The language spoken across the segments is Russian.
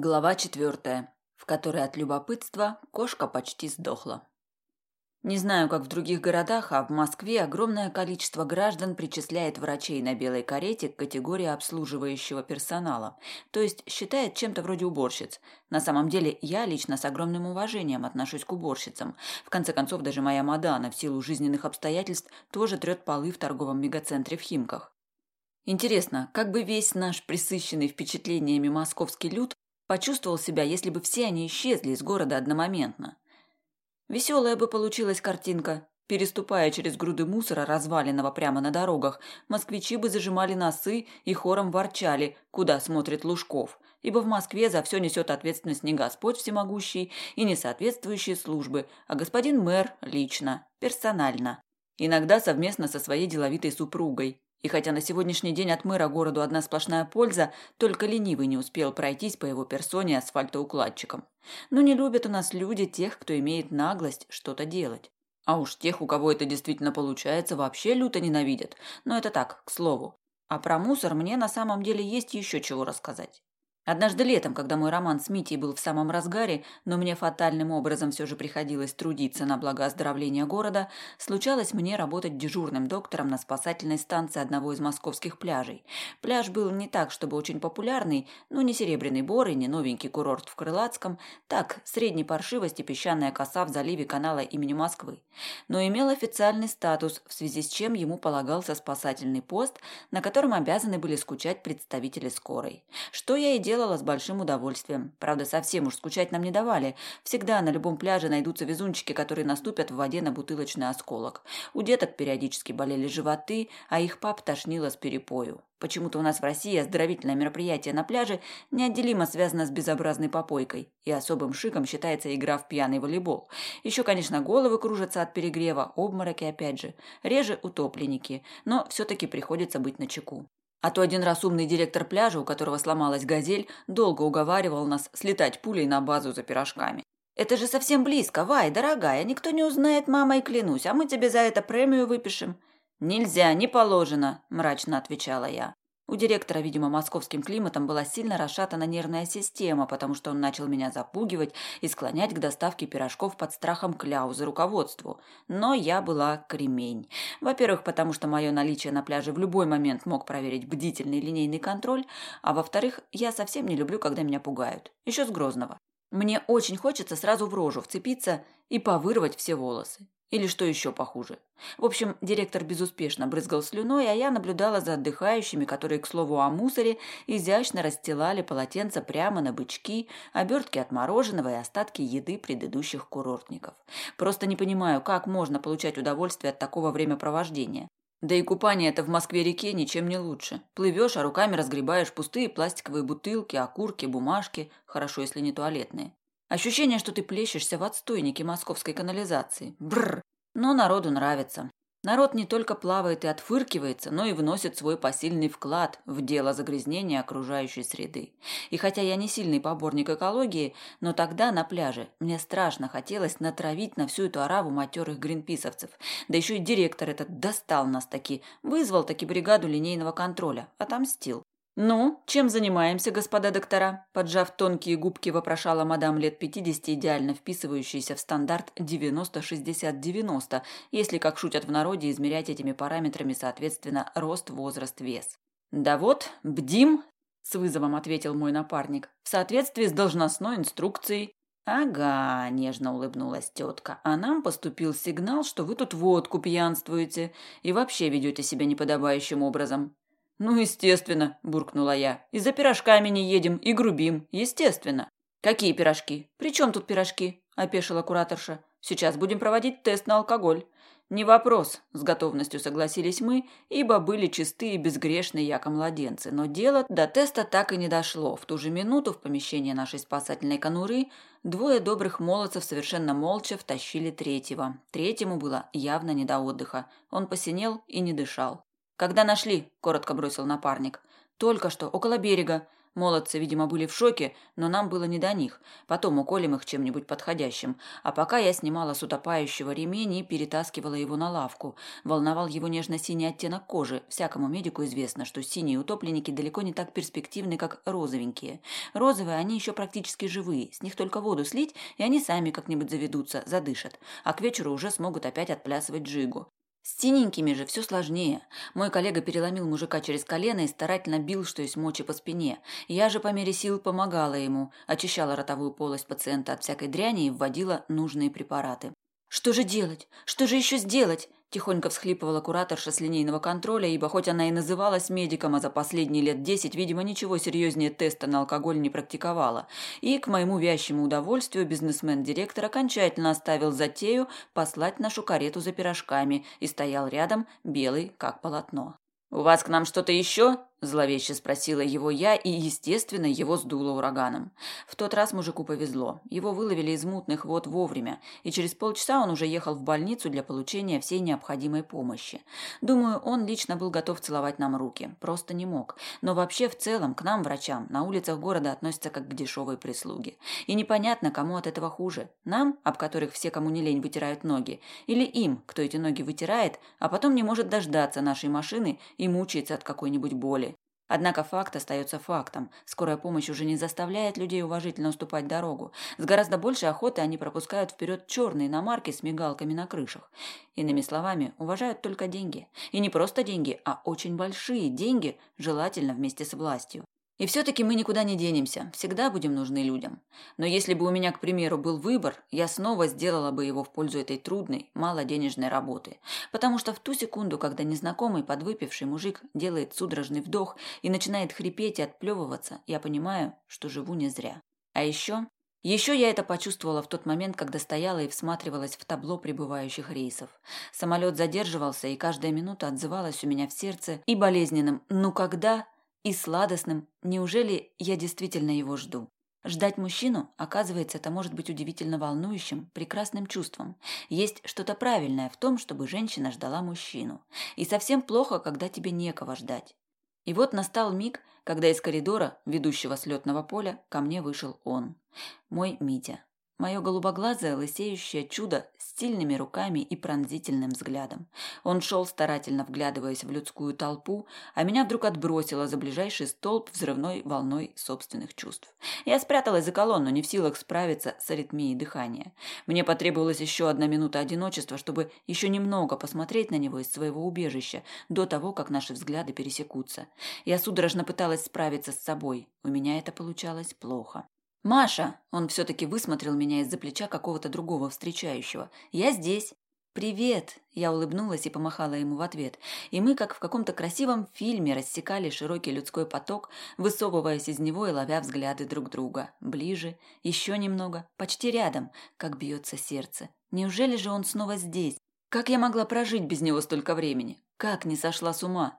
Глава четвертая, в которой от любопытства кошка почти сдохла. Не знаю, как в других городах, а в Москве огромное количество граждан причисляет врачей на белой карете к категории обслуживающего персонала, то есть считает чем-то вроде уборщиц. На самом деле, я лично с огромным уважением отношусь к уборщицам. В конце концов, даже моя Мадана в силу жизненных обстоятельств тоже трет полы в торговом мегацентре в Химках. Интересно, как бы весь наш присыщенный впечатлениями московский люд Почувствовал себя, если бы все они исчезли из города одномоментно. Веселая бы получилась картинка. Переступая через груды мусора, разваленного прямо на дорогах, москвичи бы зажимали носы и хором ворчали, куда смотрит Лужков, ибо в Москве за все несет ответственность не Господь всемогущий и не соответствующие службы, а господин мэр лично, персонально. Иногда совместно со своей деловитой супругой, и хотя на сегодняшний день от мэра городу одна сплошная польза, только ленивый не успел пройтись по его персоне асфальтоукладчиком. Но не любят у нас люди тех, кто имеет наглость что-то делать. А уж тех, у кого это действительно получается, вообще люто ненавидят. Но это так, к слову. А про мусор мне на самом деле есть еще чего рассказать. Однажды летом, когда мой роман с Митей был в самом разгаре, но мне фатальным образом все же приходилось трудиться на благо оздоровления города, случалось мне работать дежурным доктором на спасательной станции одного из московских пляжей. Пляж был не так, чтобы очень популярный, но не Серебряный Бор и не новенький курорт в Крылатском, так, средней паршивости песчаная коса в заливе канала имени Москвы. Но имел официальный статус, в связи с чем ему полагался спасательный пост, на котором обязаны были скучать представители скорой. Что я и делал делала с большим удовольствием. Правда, совсем уж скучать нам не давали. Всегда на любом пляже найдутся везунчики, которые наступят в воде на бутылочный осколок. У деток периодически болели животы, а их пап тошнило с перепою. Почему-то у нас в России оздоровительное мероприятие на пляже неотделимо связано с безобразной попойкой, и особым шиком считается игра в пьяный волейбол. Еще, конечно, головы кружатся от перегрева, обмороки опять же, реже утопленники, но все-таки приходится быть начеку. А то один раз умный директор пляжа, у которого сломалась газель, долго уговаривал нас слетать пулей на базу за пирожками. «Это же совсем близко, Вай, дорогая, никто не узнает, мама, и клянусь, а мы тебе за это премию выпишем». «Нельзя, не положено», – мрачно отвечала я. У директора, видимо, московским климатом была сильно расшатана нервная система, потому что он начал меня запугивать и склонять к доставке пирожков под страхом кляузы руководству. Но я была кремень. Во-первых, потому что мое наличие на пляже в любой момент мог проверить бдительный линейный контроль, а во-вторых, я совсем не люблю, когда меня пугают. Еще с Грозного. Мне очень хочется сразу в рожу вцепиться и повырвать все волосы. Или что еще похуже. В общем, директор безуспешно брызгал слюной, а я наблюдала за отдыхающими, которые, к слову о мусоре, изящно расстилали полотенца прямо на бычки, обертки от мороженого и остатки еды предыдущих курортников. Просто не понимаю, как можно получать удовольствие от такого времяпровождения. Да и купание это в Москве-реке ничем не лучше. Плывешь, а руками разгребаешь пустые пластиковые бутылки, окурки, бумажки, хорошо, если не туалетные. Ощущение, что ты плещешься в отстойнике московской канализации. Бррр. Но народу нравится. Народ не только плавает и отфыркивается, но и вносит свой посильный вклад в дело загрязнения окружающей среды. И хотя я не сильный поборник экологии, но тогда на пляже мне страшно хотелось натравить на всю эту ораву матерых гринписовцев. Да еще и директор этот достал нас таки, вызвал таки бригаду линейного контроля, отомстил. «Ну, чем занимаемся, господа доктора?» Поджав тонкие губки, вопрошала мадам лет пятидесяти, идеально вписывающаяся в стандарт 90-60-90, если, как шутят в народе, измерять этими параметрами, соответственно, рост, возраст, вес. «Да вот, бдим», – с вызовом ответил мой напарник, – «в соответствии с должностной инструкцией». «Ага», – нежно улыбнулась тетка, – «а нам поступил сигнал, что вы тут водку пьянствуете и вообще ведете себя неподобающим образом». «Ну, естественно», – буркнула я. «И за пирожками не едем, и грубим. Естественно». «Какие пирожки? При чем тут пирожки?» – опешила кураторша. «Сейчас будем проводить тест на алкоголь». «Не вопрос», – с готовностью согласились мы, ибо были чистые и безгрешные яко-младенцы. Но дело до теста так и не дошло. В ту же минуту в помещение нашей спасательной конуры двое добрых молодцев совершенно молча втащили третьего. Третьему было явно не до отдыха. Он посинел и не дышал. «Когда нашли?» – коротко бросил напарник. «Только что, около берега. Молодцы, видимо, были в шоке, но нам было не до них. Потом уколем их чем-нибудь подходящим. А пока я снимала с утопающего ремень и перетаскивала его на лавку. Волновал его нежно-синий оттенок кожи. Всякому медику известно, что синие утопленники далеко не так перспективны, как розовенькие. Розовые они еще практически живые. С них только воду слить, и они сами как-нибудь заведутся, задышат. А к вечеру уже смогут опять отплясывать джигу. С синенькими же все сложнее. Мой коллега переломил мужика через колено и старательно бил, что есть мочи по спине. Я же по мере сил помогала ему, очищала ротовую полость пациента от всякой дряни и вводила нужные препараты. Что же делать? Что же еще сделать? Тихонько всхлипывала кураторша с линейного контроля, ибо хоть она и называлась медиком, а за последние лет десять, видимо, ничего серьезнее теста на алкоголь не практиковала. И, к моему вящему удовольствию, бизнесмен-директор окончательно оставил затею послать нашу карету за пирожками и стоял рядом, белый, как полотно. «У вас к нам что-то еще?» Зловеще спросила его я, и, естественно, его сдуло ураганом. В тот раз мужику повезло. Его выловили из мутных вод вовремя, и через полчаса он уже ехал в больницу для получения всей необходимой помощи. Думаю, он лично был готов целовать нам руки. Просто не мог. Но вообще, в целом, к нам, врачам, на улицах города относятся как к дешевой прислуге. И непонятно, кому от этого хуже. Нам, об которых все, кому не лень, вытирают ноги, или им, кто эти ноги вытирает, а потом не может дождаться нашей машины и мучается от какой-нибудь боли. Однако факт остается фактом. Скорая помощь уже не заставляет людей уважительно уступать дорогу. С гораздо большей охотой они пропускают вперед черные иномарки с мигалками на крышах. Иными словами, уважают только деньги. И не просто деньги, а очень большие деньги, желательно вместе с властью. И все-таки мы никуда не денемся, всегда будем нужны людям. Но если бы у меня, к примеру, был выбор, я снова сделала бы его в пользу этой трудной, малоденежной работы. Потому что в ту секунду, когда незнакомый подвыпивший мужик делает судорожный вдох и начинает хрипеть и отплевываться, я понимаю, что живу не зря. А еще... Еще я это почувствовала в тот момент, когда стояла и всматривалась в табло прибывающих рейсов. Самолет задерживался, и каждая минута отзывалась у меня в сердце и болезненным «ну когда?» И сладостным «неужели я действительно его жду?». Ждать мужчину, оказывается, это может быть удивительно волнующим, прекрасным чувством. Есть что-то правильное в том, чтобы женщина ждала мужчину. И совсем плохо, когда тебе некого ждать. И вот настал миг, когда из коридора, ведущего с летного поля, ко мне вышел он. Мой Митя. Мое голубоглазое лысеющее чудо с сильными руками и пронзительным взглядом. Он шел старательно вглядываясь в людскую толпу, а меня вдруг отбросило за ближайший столб взрывной волной собственных чувств. Я спряталась за колонну, не в силах справиться с аритмией дыхания. Мне потребовалась еще одна минута одиночества, чтобы еще немного посмотреть на него из своего убежища, до того, как наши взгляды пересекутся. Я судорожно пыталась справиться с собой. У меня это получалось плохо. «Маша!» – он все-таки высмотрел меня из-за плеча какого-то другого встречающего. «Я здесь!» «Привет!» – я улыбнулась и помахала ему в ответ. И мы, как в каком-то красивом фильме, рассекали широкий людской поток, высовываясь из него и ловя взгляды друг друга. Ближе, еще немного, почти рядом, как бьется сердце. Неужели же он снова здесь? Как я могла прожить без него столько времени? Как не сошла с ума?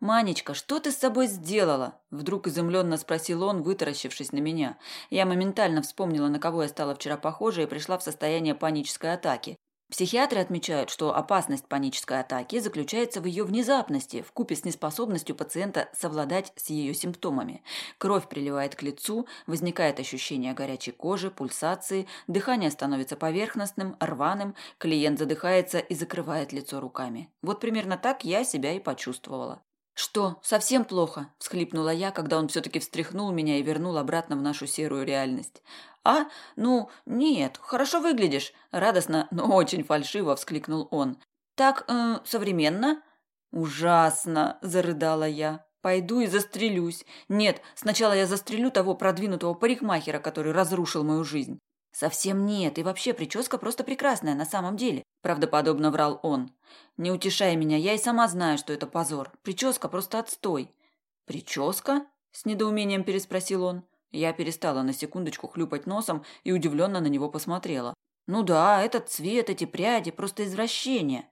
«Манечка, что ты с собой сделала?» Вдруг изумленно спросил он, вытаращившись на меня. Я моментально вспомнила, на кого я стала вчера похожа, и пришла в состояние панической атаки. Психиатры отмечают, что опасность панической атаки заключается в ее внезапности, в купе с неспособностью пациента совладать с ее симптомами. Кровь приливает к лицу, возникает ощущение горячей кожи, пульсации, дыхание становится поверхностным, рваным, клиент задыхается и закрывает лицо руками. Вот примерно так я себя и почувствовала. «Что, совсем плохо?» – всхлипнула я, когда он все-таки встряхнул меня и вернул обратно в нашу серую реальность. «А? Ну, нет, хорошо выглядишь!» – радостно, но очень фальшиво вскликнул он. «Так, э, современно?» «Ужасно!» – зарыдала я. «Пойду и застрелюсь. Нет, сначала я застрелю того продвинутого парикмахера, который разрушил мою жизнь». «Совсем нет, и вообще прическа просто прекрасная на самом деле», – правдоподобно врал он. «Не утешай меня, я и сама знаю, что это позор. Прическа просто отстой». «Прическа?» – с недоумением переспросил он. Я перестала на секундочку хлюпать носом и удивленно на него посмотрела. «Ну да, этот цвет, эти пряди – просто извращение.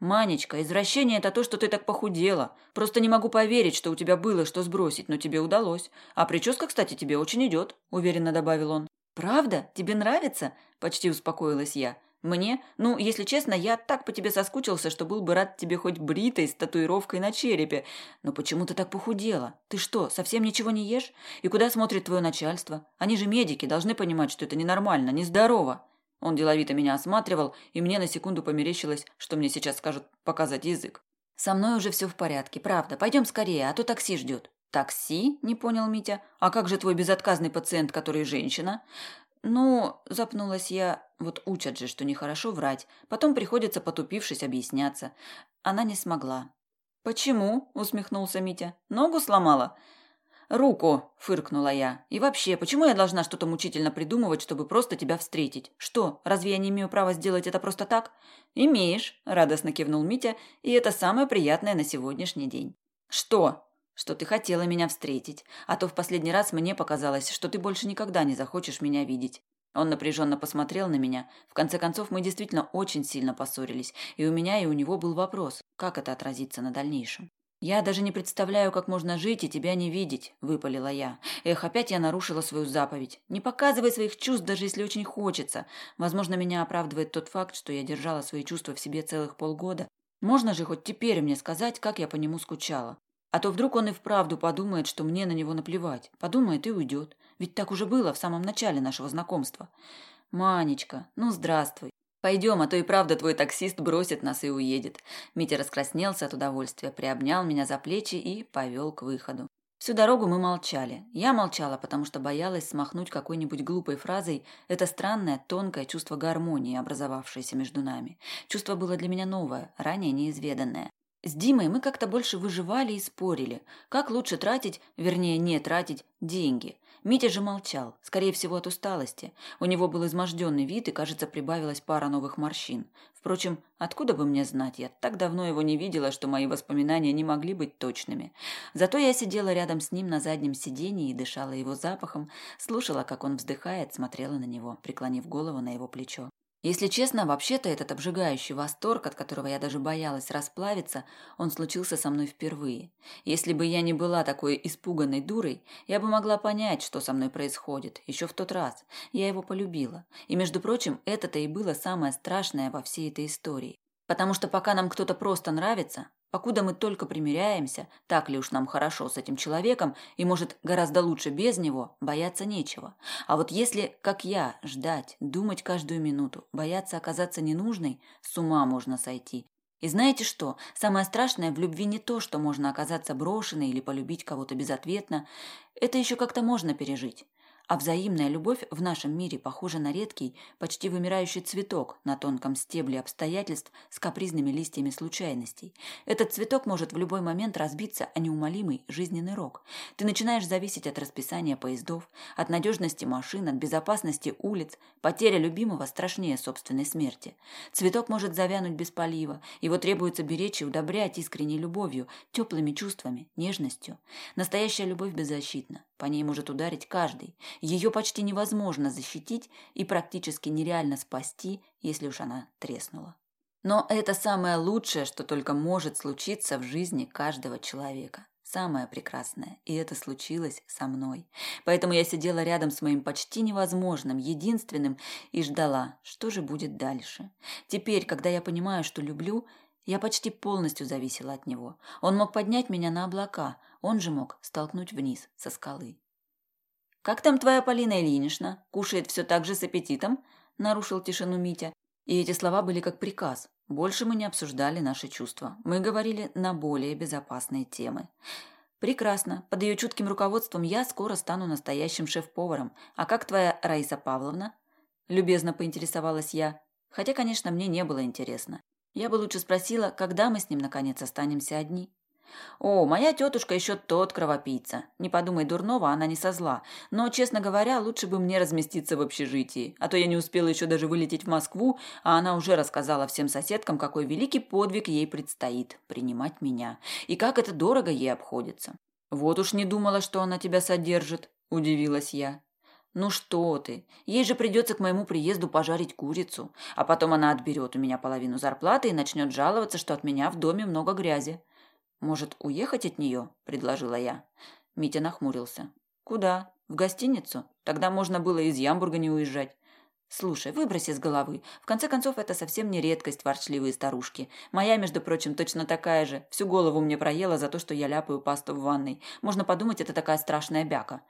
Манечка, извращение – это то, что ты так похудела. Просто не могу поверить, что у тебя было что сбросить, но тебе удалось. А прическа, кстати, тебе очень идет», – уверенно добавил он. «Правда? Тебе нравится?» – почти успокоилась я. Мне? Ну, если честно, я так по тебе соскучился, что был бы рад тебе хоть бритой с татуировкой на черепе. Но почему ты так похудела? Ты что, совсем ничего не ешь? И куда смотрит твое начальство? Они же медики, должны понимать, что это ненормально, нездорово. Он деловито меня осматривал, и мне на секунду померещилось, что мне сейчас скажут показать язык. Со мной уже все в порядке, правда. Пойдем скорее, а то такси ждет. Такси? Не понял Митя. А как же твой безотказный пациент, который женщина? Ну, запнулась я. Вот учат же, что нехорошо врать. Потом приходится, потупившись, объясняться. Она не смогла. Почему? усмехнулся Митя. Ногу сломала? Руку, фыркнула я. И вообще, почему я должна что-то мучительно придумывать, чтобы просто тебя встретить? Что, разве я не имею права сделать это просто так? Имеешь, радостно кивнул Митя, и это самое приятное на сегодняшний день. Что? Что ты хотела меня встретить, а то в последний раз мне показалось, что ты больше никогда не захочешь меня видеть. Он напряженно посмотрел на меня. В конце концов, мы действительно очень сильно поссорились, и у меня и у него был вопрос, как это отразится на дальнейшем. «Я даже не представляю, как можно жить и тебя не видеть», – выпалила я. Эх, опять я нарушила свою заповедь. Не показывай своих чувств, даже если очень хочется. Возможно, меня оправдывает тот факт, что я держала свои чувства в себе целых полгода. Можно же хоть теперь мне сказать, как я по нему скучала. А то вдруг он и вправду подумает, что мне на него наплевать. Подумает и уйдет. Ведь так уже было в самом начале нашего знакомства. Манечка, ну здравствуй. Пойдем, а то и правда твой таксист бросит нас и уедет. Митя раскраснелся от удовольствия, приобнял меня за плечи и повел к выходу. Всю дорогу мы молчали. Я молчала, потому что боялась смахнуть какой-нибудь глупой фразой это странное, тонкое чувство гармонии, образовавшееся между нами. Чувство было для меня новое, ранее неизведанное. С Димой мы как-то больше выживали и спорили, как лучше тратить, вернее, не тратить деньги. Митя же молчал, скорее всего, от усталости. У него был изможденный вид, и, кажется, прибавилась пара новых морщин. Впрочем, откуда бы мне знать, я так давно его не видела, что мои воспоминания не могли быть точными. Зато я сидела рядом с ним на заднем сиденье и дышала его запахом, слушала, как он вздыхает, смотрела на него, преклонив голову на его плечо. Если честно, вообще-то этот обжигающий восторг, от которого я даже боялась расплавиться, он случился со мной впервые. Если бы я не была такой испуганной дурой, я бы могла понять, что со мной происходит, еще в тот раз. Я его полюбила. И, между прочим, это-то и было самое страшное во всей этой истории. Потому что пока нам кто-то просто нравится, покуда мы только примиряемся, так ли уж нам хорошо с этим человеком, и, может, гораздо лучше без него, бояться нечего. А вот если, как я, ждать, думать каждую минуту, бояться оказаться ненужной, с ума можно сойти. И знаете что? Самое страшное в любви не то, что можно оказаться брошенной или полюбить кого-то безответно. Это еще как-то можно пережить. А взаимная любовь в нашем мире похожа на редкий, почти вымирающий цветок на тонком стебле обстоятельств с капризными листьями случайностей. Этот цветок может в любой момент разбиться о неумолимый жизненный рок. Ты начинаешь зависеть от расписания поездов, от надежности машин, от безопасности улиц. Потеря любимого страшнее собственной смерти. Цветок может завянуть без полива. Его требуется беречь и удобрять искренней любовью, теплыми чувствами, нежностью. Настоящая любовь беззащитна. По ней может ударить каждый. Ее почти невозможно защитить и практически нереально спасти, если уж она треснула. Но это самое лучшее, что только может случиться в жизни каждого человека. Самое прекрасное. И это случилось со мной. Поэтому я сидела рядом с моим почти невозможным, единственным, и ждала, что же будет дальше. Теперь, когда я понимаю, что люблю, я почти полностью зависела от него. Он мог поднять меня на облака, он же мог столкнуть вниз со скалы. «Как там твоя Полина Ильинична? Кушает все так же с аппетитом?» – нарушил тишину Митя. И эти слова были как приказ. Больше мы не обсуждали наши чувства. Мы говорили на более безопасные темы. «Прекрасно. Под ее чутким руководством я скоро стану настоящим шеф-поваром. А как твоя Раиса Павловна?» Любезно поинтересовалась я. Хотя, конечно, мне не было интересно. Я бы лучше спросила, когда мы с ним наконец останемся одни. О, моя тетушка еще тот кровопийца. Не подумай дурного, она не со зла. Но, честно говоря, лучше бы мне разместиться в общежитии. А то я не успела еще даже вылететь в Москву, а она уже рассказала всем соседкам, какой великий подвиг ей предстоит – принимать меня. И как это дорого ей обходится. Вот уж не думала, что она тебя содержит, удивилась я. Ну что ты? Ей же придется к моему приезду пожарить курицу, а потом она отберет у меня половину зарплаты и начнет жаловаться, что от меня в доме много грязи. «Может, уехать от нее?» – предложила я. Митя нахмурился. «Куда? В гостиницу? Тогда можно было из Ямбурга не уезжать». Слушай, выброси с головы. В конце концов, это совсем не редкость, ворчливые старушки. Моя, между прочим, точно такая же. Всю голову мне проела за то, что я ляпаю пасту в ванной. Можно подумать, это такая страшная бяка.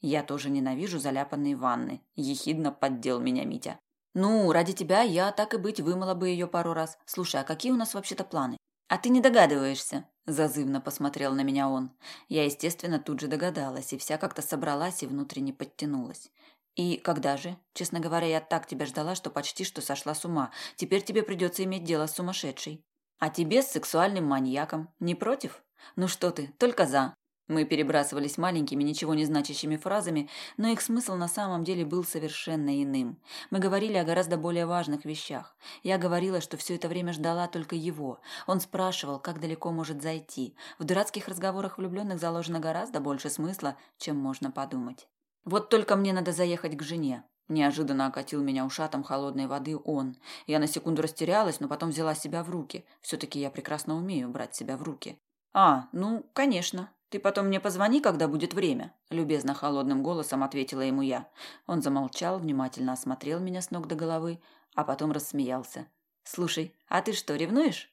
Я тоже ненавижу заляпанные ванны. Ехидно поддел меня Митя. Ну, ради тебя я, так и быть, вымыла бы ее пару раз. Слушай, а какие у нас вообще-то планы? А ты не догадываешься, зазывно посмотрел на меня он. Я, естественно, тут же догадалась и вся как-то собралась и внутренне подтянулась. И когда же? Честно говоря, я так тебя ждала, что почти что сошла с ума. Теперь тебе придется иметь дело с сумасшедшей. А тебе с сексуальным маньяком. Не против? Ну что ты, только за. Мы перебрасывались маленькими, ничего не значащими фразами, но их смысл на самом деле был совершенно иным. Мы говорили о гораздо более важных вещах. Я говорила, что все это время ждала только его. Он спрашивал, как далеко может зайти. В дурацких разговорах влюбленных заложено гораздо больше смысла, чем можно подумать. Вот только мне надо заехать к жене. Неожиданно окатил меня ушатом холодной воды он. Я на секунду растерялась, но потом взяла себя в руки. Все-таки я прекрасно умею брать себя в руки. «А, ну, конечно. Ты потом мне позвони, когда будет время», – любезно холодным голосом ответила ему я. Он замолчал, внимательно осмотрел меня с ног до головы, а потом рассмеялся. «Слушай, а ты что, ревнуешь?»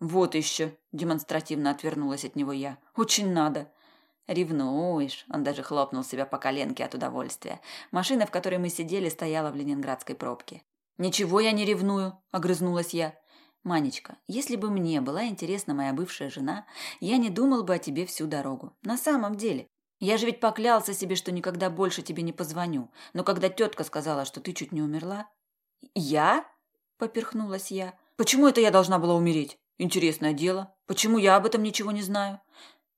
«Вот еще», – демонстративно отвернулась от него я. «Очень надо. Ревнуешь. Он даже хлопнул себя по коленке от удовольствия. Машина, в которой мы сидели, стояла в ленинградской пробке. Ничего я не ревную, огрызнулась я. Манечка, если бы мне была интересна моя бывшая жена, я не думал бы о тебе всю дорогу. На самом деле, я же ведь поклялся себе, что никогда больше тебе не позвоню. Но когда тетка сказала, что ты чуть не умерла, я? Поперхнулась я. Почему это я должна была умереть? Интересное дело. Почему я об этом ничего не знаю?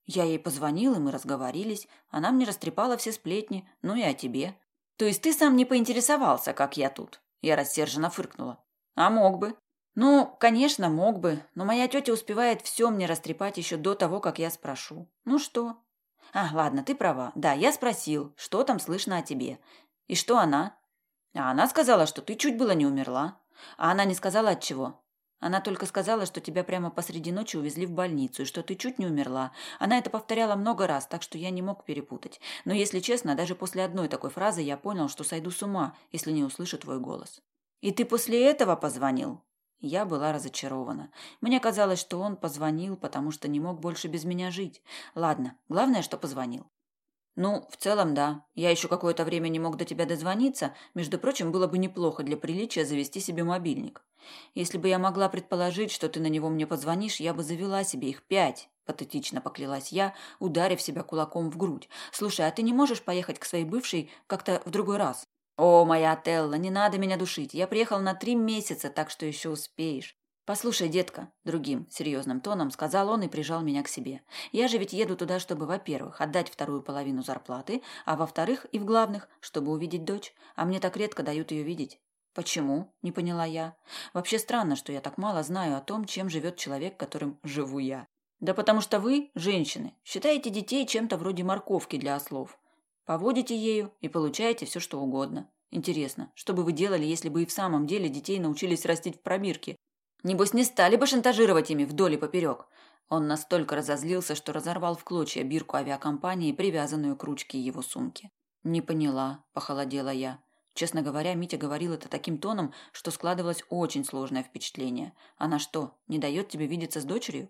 Я ей позвонил, и мы разговорились. Она мне растрепала все сплетни, ну и о тебе. То есть ты сам не поинтересовался, как я тут? Я рассерженно фыркнула. А мог бы. Ну, конечно, мог бы, но моя тетя успевает все мне растрепать еще до того, как я спрошу. Ну что? А, ладно, ты права. Да, я спросил, что там слышно о тебе. И что она? А она сказала, что ты чуть было не умерла. А она не сказала от чего. Она только сказала, что тебя прямо посреди ночи увезли в больницу и что ты чуть не умерла. Она это повторяла много раз, так что я не мог перепутать. Но, если честно, даже после одной такой фразы я понял, что сойду с ума, если не услышу твой голос. И ты после этого позвонил? Я была разочарована. Мне казалось, что он позвонил, потому что не мог больше без меня жить. Ладно, главное, что позвонил. Ну, в целом, да. Я еще какое-то время не мог до тебя дозвониться. Между прочим, было бы неплохо для приличия завести себе мобильник. Если бы я могла предположить, что ты на него мне позвонишь, я бы завела себе их пять. Патетично поклялась я, ударив себя кулаком в грудь. Слушай, а ты не можешь поехать к своей бывшей как-то в другой раз? О, моя Телла, не надо меня душить. Я приехал на три месяца, так что еще успеешь. «Послушай, детка», – другим, серьезным тоном сказал он и прижал меня к себе. «Я же ведь еду туда, чтобы, во-первых, отдать вторую половину зарплаты, а во-вторых, и в главных, чтобы увидеть дочь. А мне так редко дают ее видеть». «Почему?» – не поняла я. «Вообще странно, что я так мало знаю о том, чем живет человек, которым живу я». «Да потому что вы, женщины, считаете детей чем-то вроде морковки для ослов. Поводите ею и получаете все, что угодно. Интересно, что бы вы делали, если бы и в самом деле детей научились растить в пробирке, Небось, не стали бы шантажировать ими вдоль и поперек. Он настолько разозлился, что разорвал в клочья бирку авиакомпании, привязанную к ручке его сумки. «Не поняла», – похолодела я. Честно говоря, Митя говорил это таким тоном, что складывалось очень сложное впечатление. Она что, не дает тебе видеться с дочерью?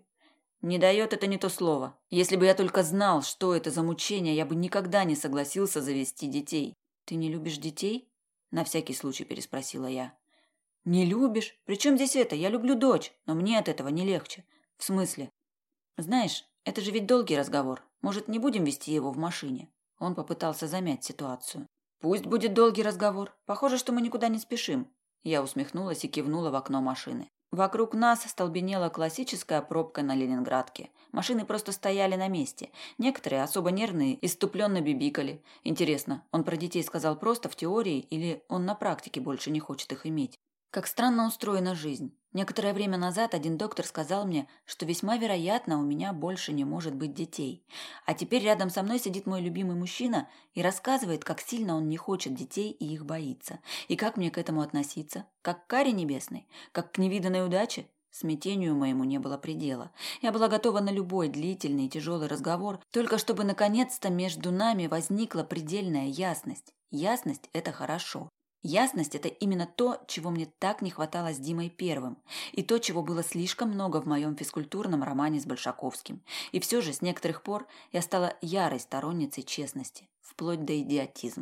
Не дает это не то слово. Если бы я только знал, что это за мучение, я бы никогда не согласился завести детей. Ты не любишь детей? На всякий случай переспросила я. Не любишь? Причем здесь это? Я люблю дочь, но мне от этого не легче. В смысле? Знаешь, это же ведь долгий разговор. Может, не будем вести его в машине? Он попытался замять ситуацию. Пусть будет долгий разговор. Похоже, что мы никуда не спешим. Я усмехнулась и кивнула в окно машины. Вокруг нас столбенела классическая пробка на Ленинградке. Машины просто стояли на месте. Некоторые, особо нервные, иступленно бибикали. Интересно, он про детей сказал просто в теории или он на практике больше не хочет их иметь? Как странно устроена жизнь. Некоторое время назад один доктор сказал мне, что весьма вероятно у меня больше не может быть детей. А теперь рядом со мной сидит мой любимый мужчина и рассказывает, как сильно он не хочет детей и их боится. И как мне к этому относиться? Как к каре небесной? Как к невиданной удаче? Смятению моему не было предела. Я была готова на любой длительный и тяжелый разговор, только чтобы наконец-то между нами возникла предельная ясность. Ясность – это хорошо. Ясность – это именно то, чего мне так не хватало с Димой Первым, и то, чего было слишком много в моем физкультурном романе с Большаковским. И все же с некоторых пор я стала ярой сторонницей честности, вплоть до идиотизма.